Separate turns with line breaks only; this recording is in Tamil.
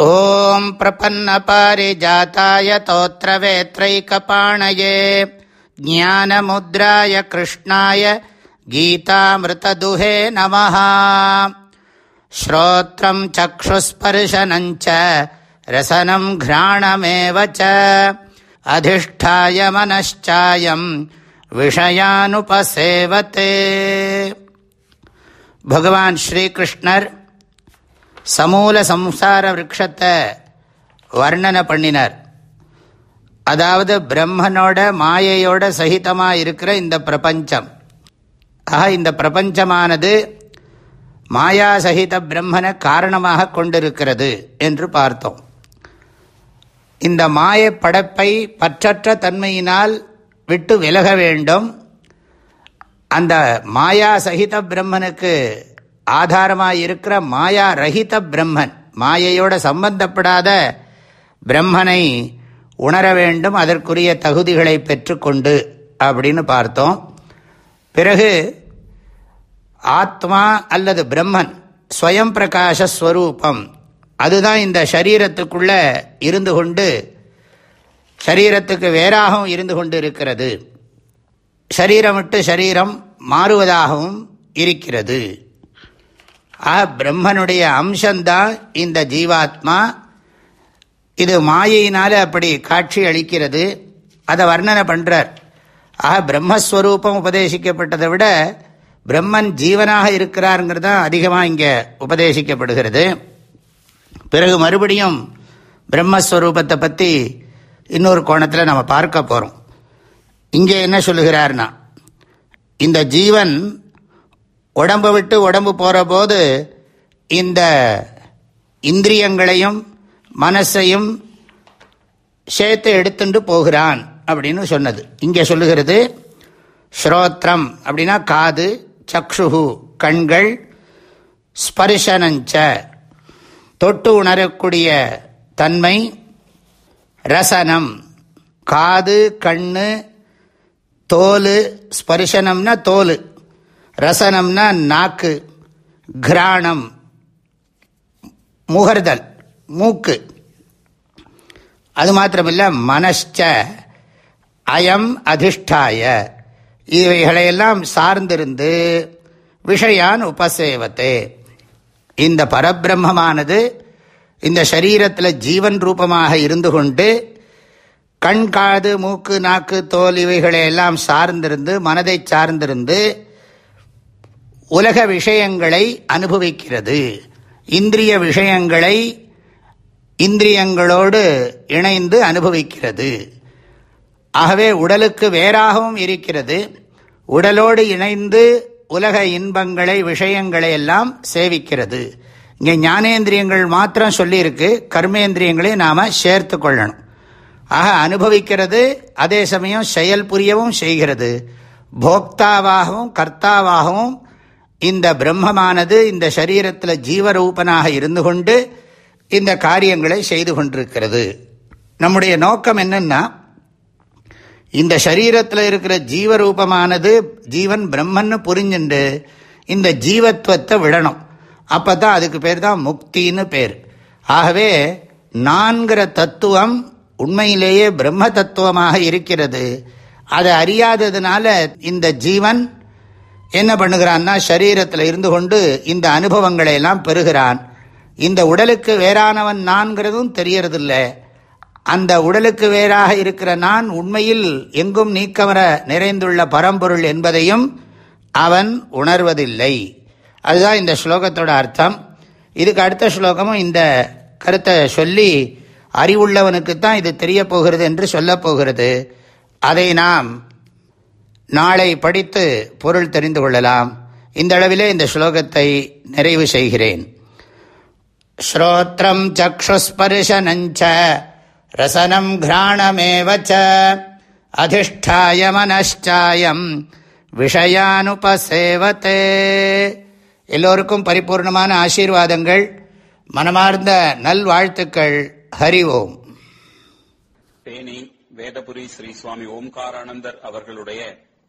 ॐ प्रपन्नपारिजाताय तोत्रवेत्रैकपाणये, ज्ञानमुद्राय कृष्णाय गीतामृतदुहे नमः। श्रोत्रं चक्षुस्पर्शनं च, रसनं घ्राणमेव च, अधिष्ठाय मनश्चायं विषयानुपसेवते। भगवान् श्रीकृष्णर् சமூல சம்சார விரக்ஷத்தை வர்ணனை பண்ணினார். அதாவது பிரம்மனோட மாயையோட சகிதமாக இருக்கிற இந்த பிரபஞ்சம். ஆக இந்த பிரபஞ்சமானது மாயா சகித பிரம்மனை காரணமாக கொண்டிருக்கிறது என்று பார்த்தோம். இந்த மாய படைப்பை பற்றற்ற தன்மையினால் விட்டு விலக வேண்டும். அந்த மாயா சகித பிரம்மனுக்கு ஆதாரமாக இருக்கிற மாயா ரஹித பிரம்மன். மாயையோட சம்பந்தப்படாத பிரம்மனை உணர வேண்டும் அதற்குரிய தகுதிகளை பெற்றுக்கொண்டு அப்படின்னு பார்த்தோம். பிறகு ஆத்மா அல்லது பிரம்மன் ஸ்வயம் பிரகாசஸ்வரூபம் அதுதான் இந்த சரீரத்துக்குள்ள இருந்து கொண்டு சரீரத்துக்கு வேறாகவும் இருந்து கொண்டு இருக்கிறது. சரீரம் விட்டு சரீரம் மாறுவதாகவும் இருக்கிறது. ஆ பிரம்மனுடைய அம்சம்தான் இந்த ஜீவாத்மா. இது மாயினால அப்படி காட்சி அளிக்கிறது. அதை வர்ணனை பண்ணுறார் ஆக பிரம்மஸ்வரூபம் உபதேசிக்கப்பட்டதை விட பிரம்மன் ஜீவனாக இருக்கிறாருங்கிறது தான் அதிகமாக இங்கே உபதேசிக்கப்படுகிறது. பிறகு மறுபடியும் பிரம்மஸ்வரூபத்தை பற்றி இன்னொரு கோணத்தில் நம்ம பார்க்க போகிறோம் இங்கே என்ன சொல்லுகிறார்னா இந்த ஜீவன் உடம்பை விட்டு உடம்பு போகிற போது இந்த இந்திரியங்களையும் மனசையும் சேர்த்து எடுத்துட்டு போகிறான் அப்படின்னு சொன்னது. இங்கே சொல்லுகிறது ஸ்ரோத்ரம் அப்படின்னா காது சக்ஷுகு கண்கள் ஸ்பர்ஷனஞ்ச தொட்டு உணரக்கூடிய தன்மை ரசனம். காது கண்ணு தோல் ஸ்பர்ஷனம்னா தோல். ரசனம்னா நாக்கு கிராணம் முகர்தல் மூக்கு. அது மாத்திரமில்ல மனஷ்ட அயம் அதிஷ்டாய. இவைகளையெல்லாம் சார்ந்திருந்து விஷயான் உபசேவத்தே. இந்த பரபிரம்மமானது இந்த சரீரத்தில் ஜீவன் ரூபமாக இருந்து கொண்டு கண் காது மூக்கு நாக்கு தோல் இவைகளையெல்லாம் சார்ந்திருந்து மனதை சார்ந்திருந்து உலக விஷயங்களை அனுபவிக்கிறது. இந்திரிய விஷயங்களை இந்திரியங்களோடு இணைந்து அனுபவிக்கிறது. ஆகவே உடலுக்கு வேறாகவும் இருக்கிறது. உடலோடு இணைந்து உலக இன்பங்களை விஷயங்களை எல்லாம் சேவிக்கிறது. இங்கே ஞானேந்திரியங்கள் மாத்திரம் சொல்லியிருக்கு. கர்மேந்திரியங்களையும் நாம் சேர்த்து கொள்ளணும். ஆக அனுபவிக்கிறது அதே சமயம் செயல் புரியவும் செய்கிறது. போக்தாவாகவும் கர்த்தாவாகவும் இந்த பிரம்மமானது இந்த சரீரத்தில் ஜீவரூபனாக இருந்து கொண்டு இந்த காரியங்களை செய்து கொண்டிருக்கிறது. நம்முடைய நோக்கம் என்னென்னா இந்த சரீரத்தில் இருக்கிற ஜீவரூபமானது ஜீவன் பிரம்மன்னு புரிஞ்சுண்டு இந்த ஜீவத்துவத்தை விடணும். அப்போ தான் அதுக்கு பேர் தான் முக்தின்னு பேர். ஆகவே நான்கிற தத்துவம் உண்மையிலேயே பிரம்ம தத்துவமாக இருக்கிறது. அதை அறியாததுனால இந்த ஜீவன் என்ன பண்ணுகிறான்னா சரீரத்தில் இருந்து கொண்டு இந்த அனுபவங்களை எல்லாம் பெறுகிறான். இந்த உடலுக்கு வேறானவன் நான்கிறதும் தெரியறதில்ல. அந்த உடலுக்கு வேறாக இருக்கிற நான் உண்மையில் எங்கும் நீக்கமர நிறைந்துள்ள பரம்பொருள் என்பதையும் அவன் உணர்வதில்லை. அதுதான் இந்த ஸ்லோகத்தோட அர்த்தம். இதுக்கு அடுத்த ஸ்லோகமும் இந்த கருத்தை சொல்லி அறிவுள்ளவனுக்குத்தான் இது தெரிய போகிறது என்று சொல்லப்போகிறது அதை நாம் நாளை படித்து பொருள் தெரிந்து கொள்ளலாம். இந்த அளவிலே இந்த ஸ்லோகத்தை நிறைவு செய்கிறேன். ஸ்ரோத்ரம் சக்ஷுஸ்பர்ஷனஞ்ச ரசனம் கிராணமேவச்ச அதிஷ்டாய மனஷ்டாயம் விஷயானுபசேவத்தே எல்லோருக்கும் பரிபூர்ணமான ஆசீர்வாதங்கள் மனமார்ந்த நல்வாழ்த்துக்கள் ஹரி ஓம்
தேனி வேதபுரி ஸ்ரீ சுவாமி ஓம்காரானந்தர் அவர்களுடைய